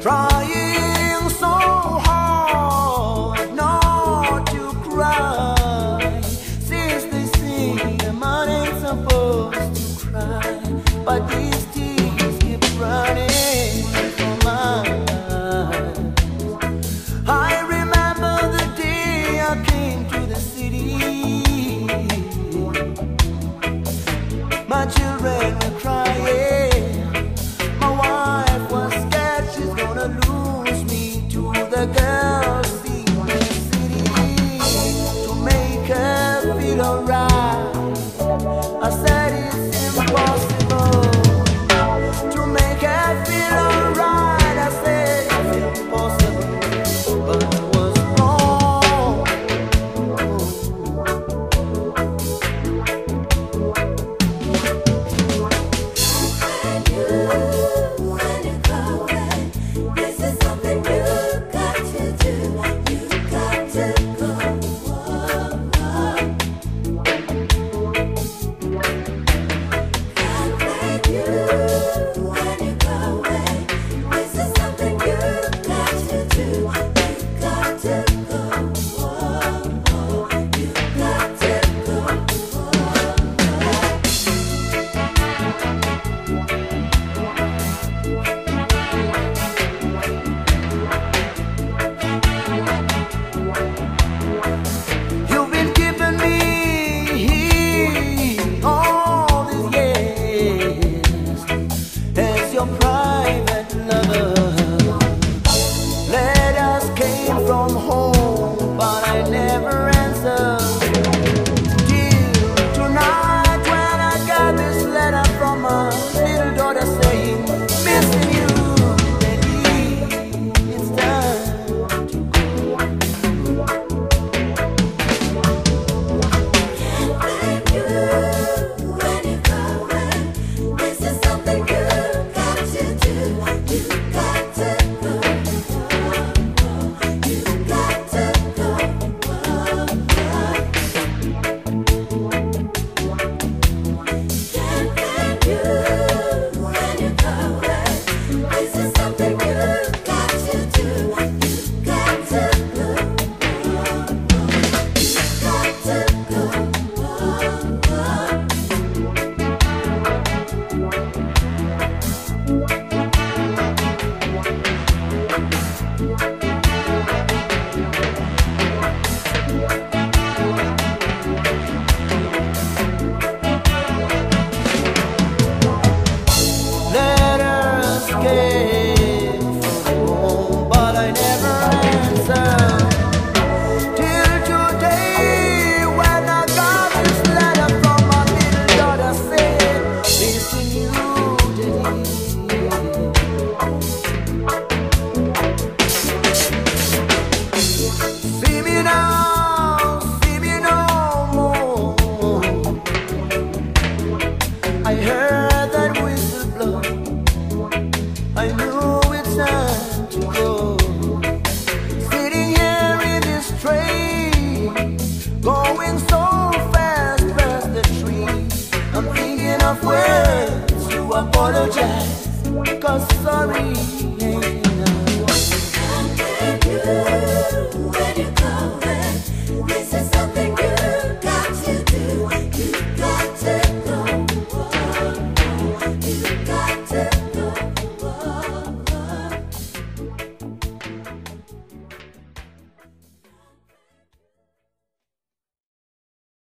trying so hard not to cry. Since they man ain't supposed to cry, but. around. heard that whistle blow, I knew it's time to go. Sitting here in this train, going so fast past the trees. I'm thinking of words to apologize, cause sorry.